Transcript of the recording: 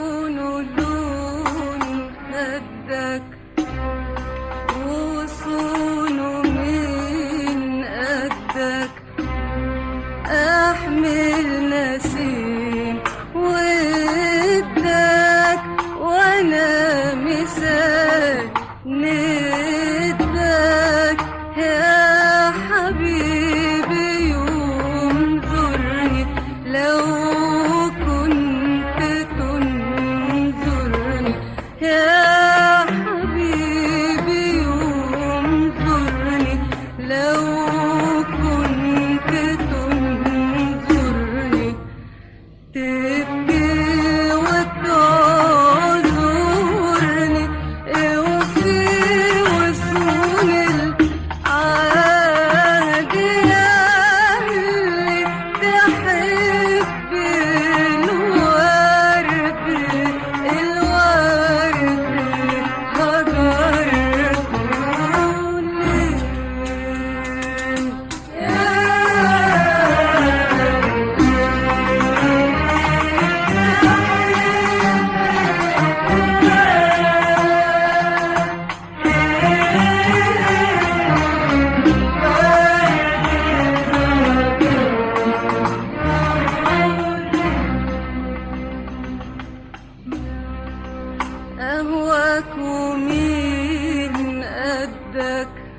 دون دون قدك تنظرني رکھ